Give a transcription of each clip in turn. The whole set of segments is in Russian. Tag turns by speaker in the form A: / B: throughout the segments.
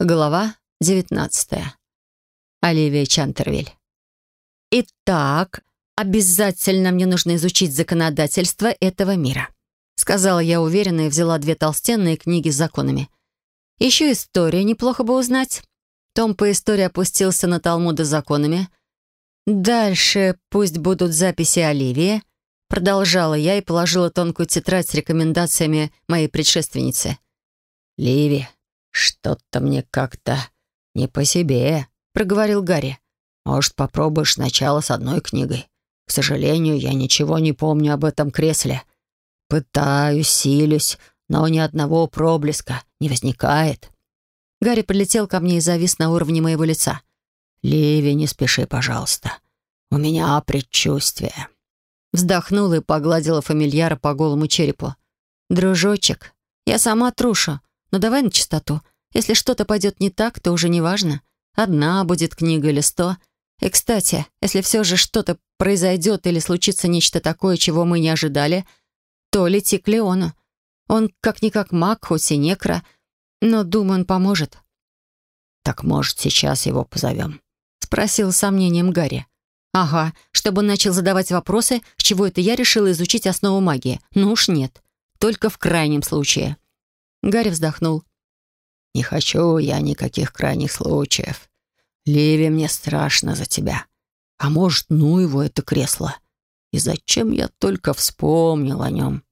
A: Глава 19. Оливия Чантервиль. «Итак, обязательно мне нужно изучить законодательство этого мира», сказала я уверенно и взяла две толстенные книги с законами. Еще историю неплохо бы узнать. Том по истории опустился на Талмуды с законами. Дальше пусть будут записи Оливии. Продолжала я и положила тонкую тетрадь с рекомендациями моей предшественницы.
B: «Ливи, «Что-то мне как-то не по себе», — проговорил Гарри. «Может, попробуешь сначала с одной книгой? К сожалению, я ничего не помню об этом кресле. Пытаюсь, силюсь, но ни одного проблеска не возникает».
A: Гарри прилетел ко мне и завис на уровне моего лица.
B: «Ливи, не спеши, пожалуйста. У меня предчувствие».
A: Вздохнула и погладила фамильяра по голому черепу. «Дружочек, я сама труша, но давай на чистоту. Если что-то пойдет не так, то уже не важно. Одна будет книга или сто. И, кстати, если все же что-то произойдет или случится нечто такое, чего мы не ожидали, то лети к Леону. Он как-никак маг, хоть и некро, но, думаю, он поможет.
B: «Так, может, сейчас его позовем?»
A: — спросил с сомнением Гарри. «Ага, чтобы он начал задавать вопросы, с чего это я решила изучить основу магии. Ну уж нет. Только в крайнем случае». Гарри вздохнул.
B: «Не хочу я никаких крайних случаев. Ливи, мне страшно за тебя. А может, ну его это кресло? И зачем я только вспомнил о нем?»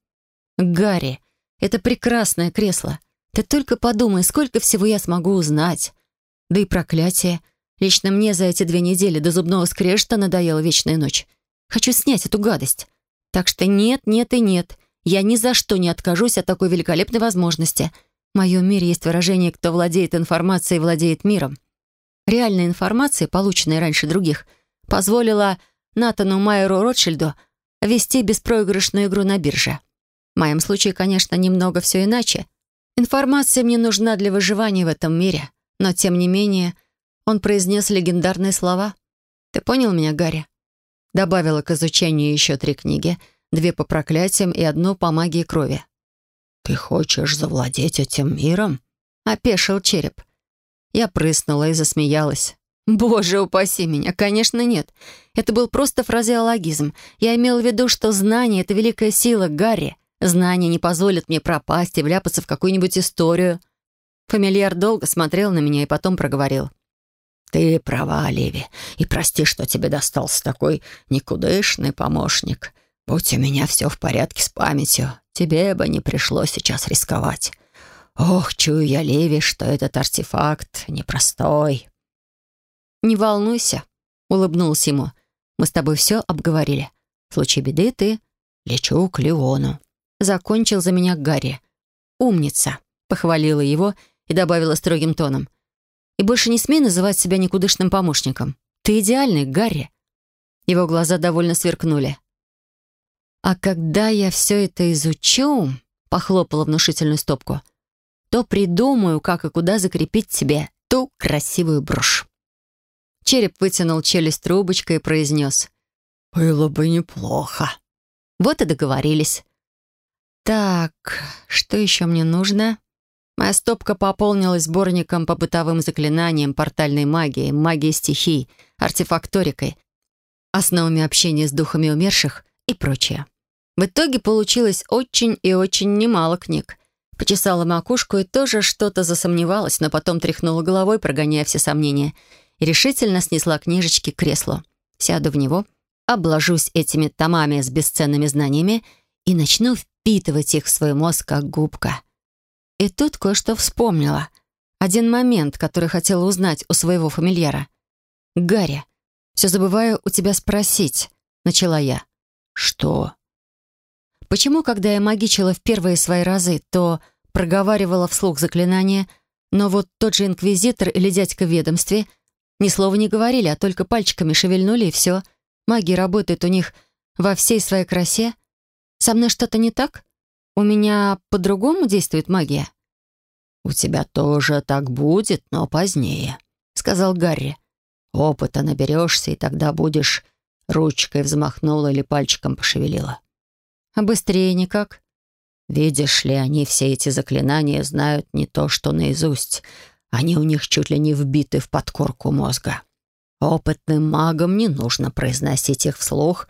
A: «Гарри, это прекрасное кресло. Ты только подумай, сколько всего я смогу узнать. Да и проклятие. Лично мне за эти две недели до зубного скрежета надоела вечная ночь. Хочу снять эту гадость. Так что нет, нет и нет. Я ни за что не откажусь от такой великолепной возможности. В моем мире есть выражение «кто владеет информацией, владеет миром». Реальная информация, полученная раньше других, позволила Натану Майеру Ротшильду вести беспроигрышную игру на бирже. В моем случае, конечно, немного все иначе. Информация мне нужна для выживания в этом мире, но, тем не менее, он произнес легендарные слова. «Ты понял меня, Гарри?» Добавила к изучению еще три книги — две по проклятиям и одну по магии крови.
B: «Ты хочешь завладеть этим миром?»
A: — опешил череп. Я прыснула и засмеялась. «Боже, упаси меня! Конечно, нет. Это был просто фразеологизм. Я имел в виду, что знание — это великая сила, Гарри. Знание не позволит мне пропасть и вляпаться в какую-нибудь историю». Фамильяр долго смотрел на меня и потом проговорил.
B: «Ты права, Ливи, и прости, что тебе достался такой никудышный помощник. Будь у меня все в порядке с памятью, тебе бы не пришлось сейчас рисковать. Ох, чую я, Леви, что этот артефакт непростой».
A: «Не волнуйся», — улыбнулся ему. «Мы с тобой все обговорили. В случае беды ты...»
B: «Лечу к Леону».
A: Закончил за меня Гарри. «Умница», — похвалила его и добавила строгим тоном. «И больше не смей называть себя никудышным помощником. Ты идеальный, Гарри». Его глаза довольно сверкнули. «А когда я все это изучу», — похлопала внушительную стопку, «то придумаю, как и куда закрепить себе ту красивую брошь». Череп вытянул челюсть трубочкой и произнес.
B: «Было бы неплохо».
A: Вот и договорились. «Так, что еще мне нужно?» Моя стопка пополнилась сборником по бытовым заклинаниям, портальной магии, магией стихий, артефакторикой, основами общения с духами умерших и прочее. В итоге получилось очень и очень немало книг. Почесала макушку и тоже что-то засомневалась, но потом тряхнула головой, прогоняя все сомнения, и решительно снесла книжечки к креслу. Сяду в него, обложусь этими томами с бесценными знаниями и начну впитывать их в свой мозг, как губка. И тут кое-что вспомнила. Один момент, который хотела узнать у своего фамильяра. «Гарри, все забываю у тебя спросить», — начала я.
B: «Что?»
A: Почему, когда я магичила в первые свои разы, то проговаривала вслух заклинания, но вот тот же инквизитор или дядька в ведомстве ни слова не говорили, а только пальчиками шевельнули, и все. Магия работает у них во всей своей красе. Со мной что-то не так? У меня по-другому действует магия?»
B: «У тебя тоже так будет, но позднее», — сказал Гарри. «Опыта наберешься, и тогда будешь...» Ручкой взмахнула или пальчиком пошевелила.
A: А быстрее никак.
B: Видишь ли, они все эти заклинания знают не то, что наизусть. Они у них чуть ли не вбиты в подкорку мозга. Опытным магам не нужно произносить их вслух,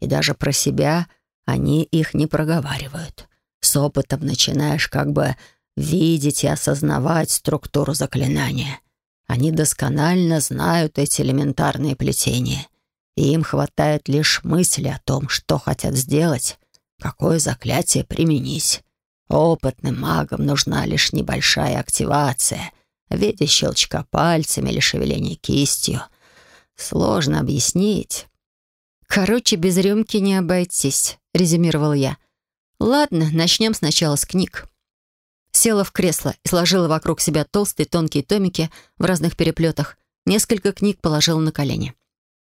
B: и даже про себя они их не проговаривают. С опытом начинаешь как бы видеть и осознавать структуру заклинания. Они досконально знают эти элементарные плетения, и им хватает лишь мысли о том, что хотят сделать, какое заклятие применить. Опытным магам нужна лишь небольшая активация в виде щелчка пальцами или шевеления кистью. Сложно объяснить.
A: «Короче, без рюмки не обойтись», — резюмировал я. «Ладно, начнем сначала с книг». Села в кресло и сложила вокруг себя толстые тонкие томики в разных переплетах. Несколько книг положила на колени.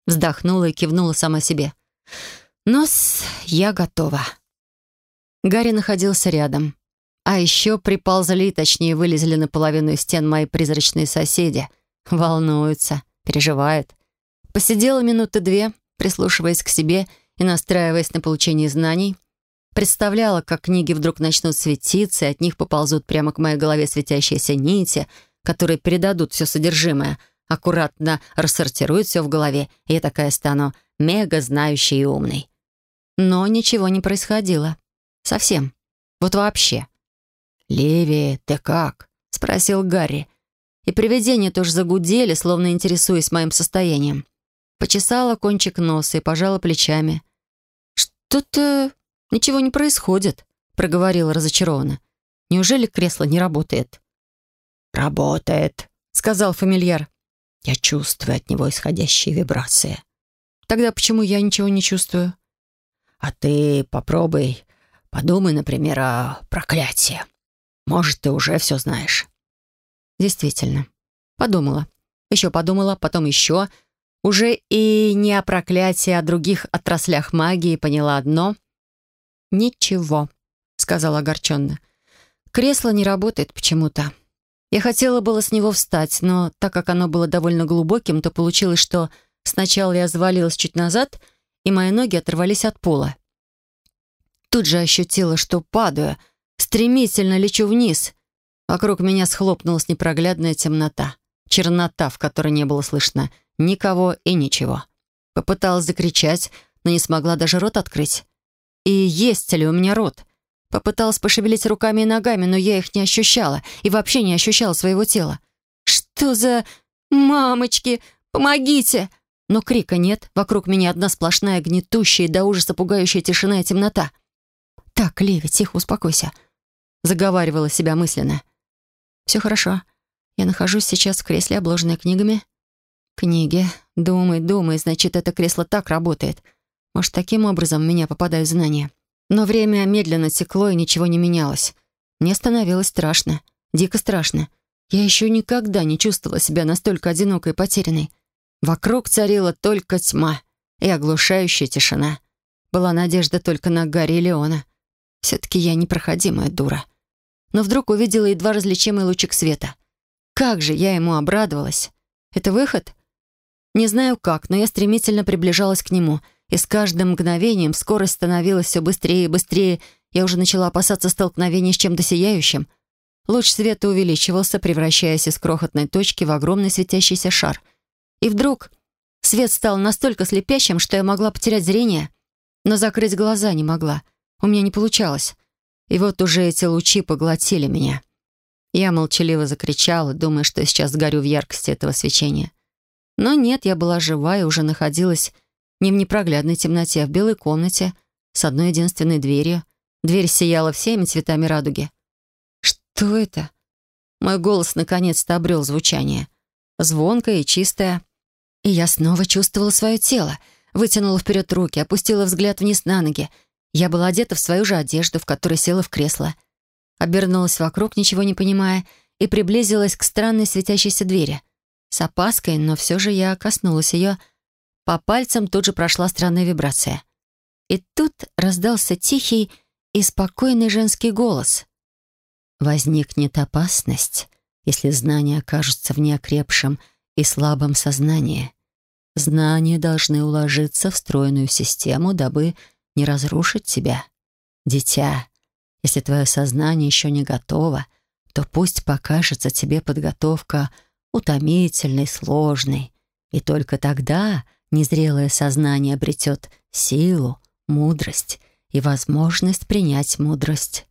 A: Вздохнула и кивнула сама себе. «Нос, я готова». Гарри находился рядом. А еще приползли, точнее, вылезли наполовину из стен мои призрачные соседи. Волнуются, переживают. Посидела минуты две, прислушиваясь к себе и настраиваясь на получение знаний — Представляла, как книги вдруг начнут светиться, и от них поползут прямо к моей голове светящиеся нити, которые передадут все содержимое, аккуратно рассортируют все в голове, и я такая стану мега знающей и умной. Но ничего не происходило. Совсем. Вот вообще.
B: «Ливи, ты как?» — спросил Гарри.
A: И привидения тоже загудели, словно интересуясь моим состоянием. Почесала кончик носа и пожала плечами. «Что-то «Ничего не происходит», — проговорила разочарованно. «Неужели кресло не работает?»
B: «Работает», — сказал фамильяр. «Я чувствую от него исходящие вибрации».
A: «Тогда почему я ничего не чувствую?»
B: «А ты попробуй, подумай, например, о проклятии. Может, ты уже все знаешь».
A: «Действительно. Подумала. Еще подумала, потом еще. Уже и не о проклятии, а о других отраслях магии поняла одно — «Ничего», — сказала огорченно. «Кресло не работает почему-то. Я хотела было с него встать, но так как оно было довольно глубоким, то получилось, что сначала я завалилась чуть назад, и мои ноги оторвались от пола. Тут же ощутила, что падаю, стремительно лечу вниз. Вокруг меня схлопнулась непроглядная темнота. Чернота, в которой не было слышно никого и ничего. Попыталась закричать, но не смогла даже рот открыть. И есть ли у меня рот? Попыталась пошевелить руками и ногами, но я их не ощущала и вообще не ощущала своего тела. «Что за... мамочки, помогите!» Но крика нет, вокруг меня одна сплошная гнетущая и до ужаса пугающая тишина и темнота. «Так, Леви, тихо, успокойся», — заговаривала себя мысленно. «Все хорошо. Я нахожусь сейчас в кресле, обложенное книгами». «Книги. Думай, думай, значит, это кресло так работает». Может, таким образом в меня попадают знания. Но время медленно текло, и ничего не менялось. Мне становилось страшно. Дико страшно. Я еще никогда не чувствовала себя настолько одинокой и потерянной. Вокруг царила только тьма и оглушающая тишина. Была надежда только на Гарри и Леона. Все-таки я непроходимая дура. Но вдруг увидела едва различимый лучик света. Как же я ему обрадовалась. Это выход? Не знаю как, но я стремительно приближалась к нему — и с каждым мгновением скорость становилась все быстрее и быстрее. Я уже начала опасаться столкновения с чем-то сияющим. Луч света увеличивался, превращаясь из крохотной точки в огромный светящийся шар. И вдруг свет стал настолько слепящим, что я могла потерять зрение, но закрыть глаза не могла. У меня не получалось. И вот уже эти лучи поглотили меня. Я молчаливо закричала, думая, что сейчас сгорю в яркости этого свечения. Но нет, я была жива и уже находилась не в непроглядной темноте, а в белой комнате с одной единственной дверью. Дверь сияла всеми цветами радуги. «Что это?» Мой голос наконец-то обрел звучание. Звонкое и чистое. И я снова чувствовала свое тело. Вытянула вперед руки, опустила взгляд вниз на ноги. Я была одета в свою же одежду, в которой села в кресло. Обернулась вокруг, ничего не понимая, и приблизилась к странной светящейся двери. С опаской, но все же я коснулась ее, по пальцам тут же прошла странная вибрация. И тут раздался тихий и спокойный женский голос. «Возникнет опасность, если знания окажутся в неокрепшем и слабом сознании. Знания должны уложиться в стройную систему, дабы не разрушить тебя. Дитя, если твое сознание еще не готово, то пусть покажется тебе подготовка утомительной, сложной, и только тогда незрелое сознание обретет силу, мудрость и возможность принять мудрость.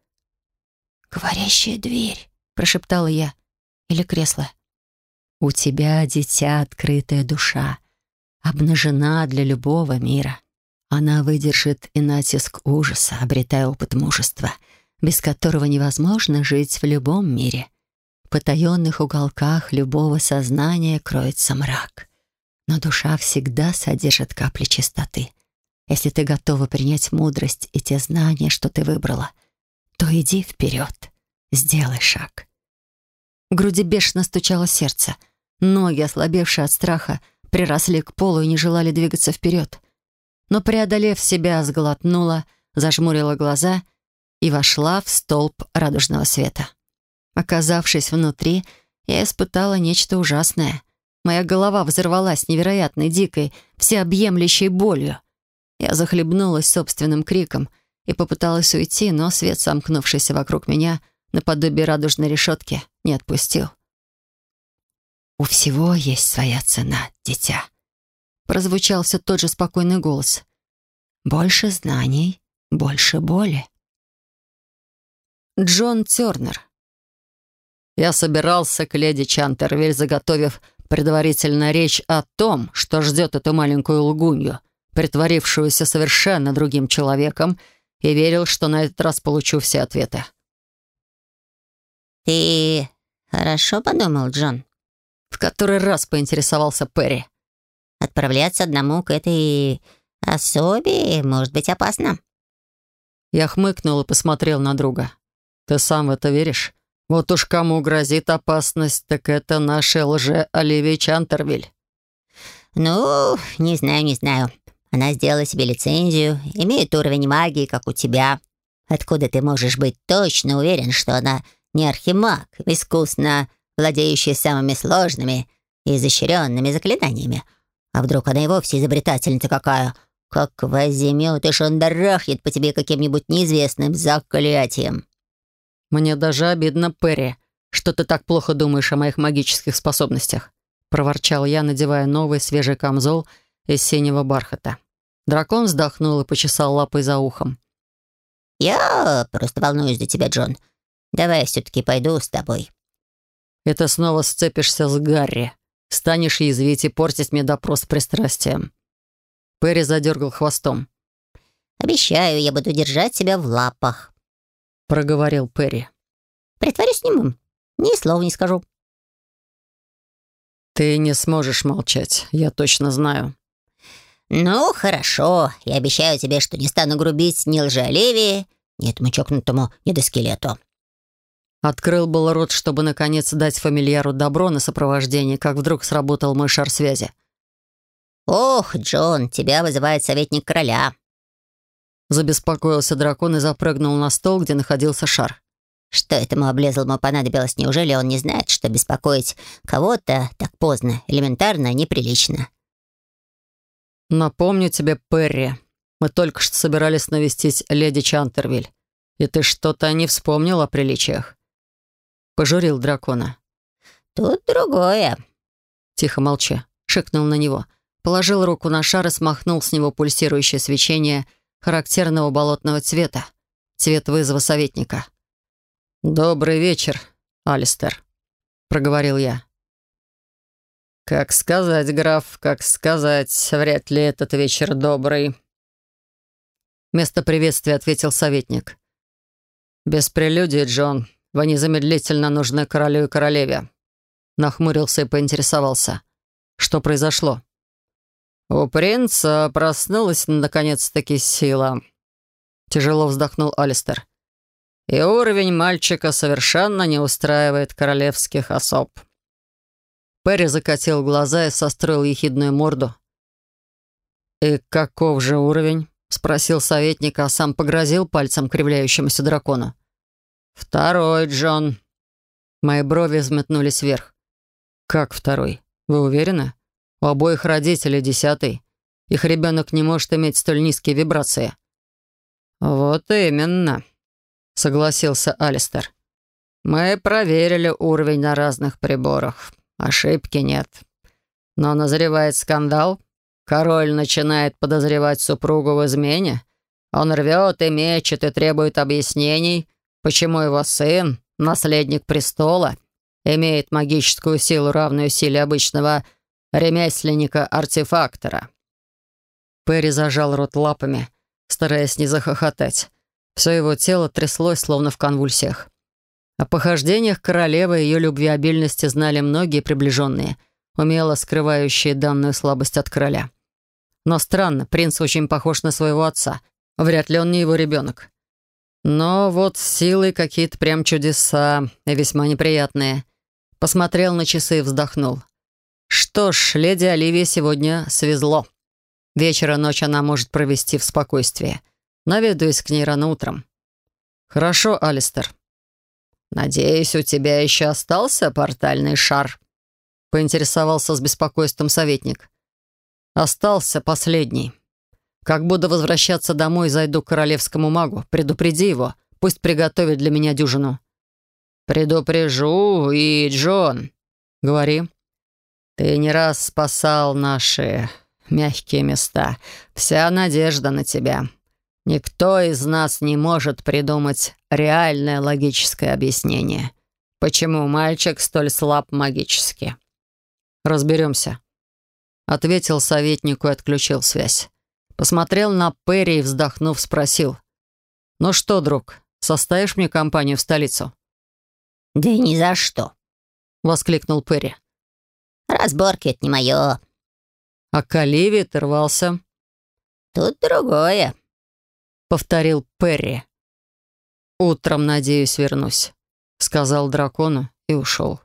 A: «Говорящая дверь», — прошептала я, — «или кресло». «У тебя, дитя, открытая душа, обнажена для любого мира. Она выдержит и натиск ужаса, обретая опыт мужества, без которого невозможно жить в любом мире. В потаенных уголках любого сознания кроется мрак. Но душа всегда содержит капли чистоты. Если ты готова принять мудрость и те знания, что ты выбрала, то иди вперед, сделай шаг. В груди бешено стучало сердце. Ноги, ослабевшие от страха, приросли к полу и не желали двигаться вперед. Но, преодолев себя, сглотнула, зажмурила глаза и вошла в столб радужного света. Оказавшись внутри, я испытала нечто ужасное. Моя голова взорвалась невероятной, дикой, всеобъемлющей болью. Я захлебнулась собственным криком и попыталась уйти, но свет, сомкнувшийся вокруг меня, наподобие радужной решетки, не отпустил. «У всего есть своя цена, дитя», — прозвучал все тот же спокойный голос. «Больше знаний, больше боли». Джон Тернер. Я собирался к леди Чантервиль, заготовив предварительно речь о том, что ждет эту маленькую лгунью, притворившуюся совершенно другим человеком, и верил, что на этот раз получу все ответы.
C: «Ты хорошо подумал, Джон?»
A: В который раз поинтересовался Перри.
C: «Отправляться одному к этой особе может быть опасно».
A: Я хмыкнул и посмотрел на друга. «Ты сам в это веришь? Вот уж кому грозит опасность, так это наша лже Оливия Чантервиль».
C: «Ну, не знаю, не знаю. Она сделала себе лицензию, имеет уровень магии, как у тебя. Откуда ты можешь быть точно уверен, что она не архимаг, искусно владеющий самыми сложными и изощренными заклинаниями? А вдруг она и вовсе изобретательница какая? Как возьмет и шандарахнет по тебе каким-нибудь неизвестным заклятием?»
A: «Мне даже обидно, Перри, что ты так плохо думаешь о моих магических способностях», проворчал я, надевая новый свежий камзол — из синего бархата. Дракон вздохнул и почесал лапой за ухом.
C: «Я просто волнуюсь за тебя, Джон. Давай я все-таки пойду с тобой».
A: «И ты снова сцепишься с Гарри. Станешь язвить и портить мне допрос с пристрастием». Перри задергал хвостом.
C: «Обещаю, я буду держать тебя в лапах», —
A: проговорил Перри.
C: «Притворюсь немым. Ни слова не скажу».
A: «Ты не сможешь молчать, я точно знаю»,
C: «Ну, хорошо. Я обещаю тебе, что не стану грубить ни лжеолевии, ни этому чокнутому недоскелету».
A: Открыл был рот, чтобы наконец дать фамильяру добро на сопровождение, как вдруг сработал мой шар связи.
C: «Ох, Джон, тебя вызывает советник короля».
A: Забеспокоился дракон и запрыгнул на стол, где находился шар.
C: «Что этому облезлому понадобилось? Неужели он не знает, что беспокоить кого-то так поздно, элементарно, неприлично?»
A: «Напомню тебе, Перри, мы только что собирались навестить леди Чантервиль, и ты что-то не вспомнил о приличиях». Пожурил дракона.
C: «Тут другое».
A: «Тихо молчи», — шикнул на него. Положил руку на шар и смахнул с него пульсирующее свечение характерного болотного цвета. Цвет вызова советника. «Добрый вечер, Алистер», — проговорил я. «Как сказать, граф, как сказать, вряд ли этот вечер добрый». Вместо приветствия ответил советник. «Без прелюдии, Джон. Вы незамедлительно нужны королю и королеве». Нахмурился и поинтересовался. «Что произошло?» «У принца проснулась наконец-таки сила». Тяжело вздохнул Алистер. «И уровень мальчика совершенно не устраивает королевских особ». Перри закатил глаза и состроил ехидную морду. «И каков же уровень?» — спросил советник, а сам погрозил пальцем кривляющемуся дракону. «Второй, Джон». Мои брови взметнулись вверх. «Как второй? Вы уверены? У обоих родителей десятый. Их ребенок не может иметь столь низкие вибрации». «Вот именно», — согласился Алистер. Мы проверили уровень на разных приборах. Ошибки нет. Но назревает скандал. Король начинает подозревать супругу в измене. Он рвет и мечет и требует объяснений, почему его сын, наследник престола, имеет магическую силу, равную силе обычного ремесленника-артефактора. Перри зажал рот лапами, стараясь не захохотать. Все его тело тряслось, словно в конвульсиях. О похождениях королевы и ее любвеобильности знали многие приближенные, умело скрывающие данную слабость от короля. Но странно, принц очень похож на своего отца. Вряд ли он не его ребенок. Но вот с силой какие-то прям чудеса, и весьма неприятные. Посмотрел на часы и вздохнул. Что ж, леди Оливии сегодня свезло. Вечера ночь она может провести в спокойствии. Наведаюсь к ней рано утром. Хорошо, Алистер. «Надеюсь, у тебя еще остался портальный шар?» — поинтересовался с беспокойством советник. «Остался последний. Как буду возвращаться домой, зайду к королевскому магу. Предупреди его, пусть приготовит для меня дюжину». «Предупрежу, и Джон». «Говори». «Ты не раз спасал наши мягкие места. Вся надежда на тебя. Никто из нас не может придумать реальное логическое объяснение, почему мальчик столь слаб магически. «Разберемся», — ответил советнику и отключил связь. Посмотрел на Перри и, вздохнув, спросил. «Ну что, друг, составишь мне компанию в столицу?»
C: «Да ни за что», —
A: воскликнул Перри.
C: «Разборки — это не мое».
A: «А к Оливии ты рвался?»
C: «Тут другое», —
A: повторил Перри. «Утром, надеюсь, вернусь», — сказал дракону и ушел.